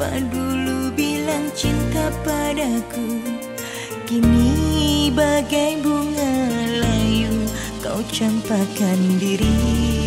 Siapa dulu bilang cinta padaku Kini bagai bunga layu Kau campakkan diri.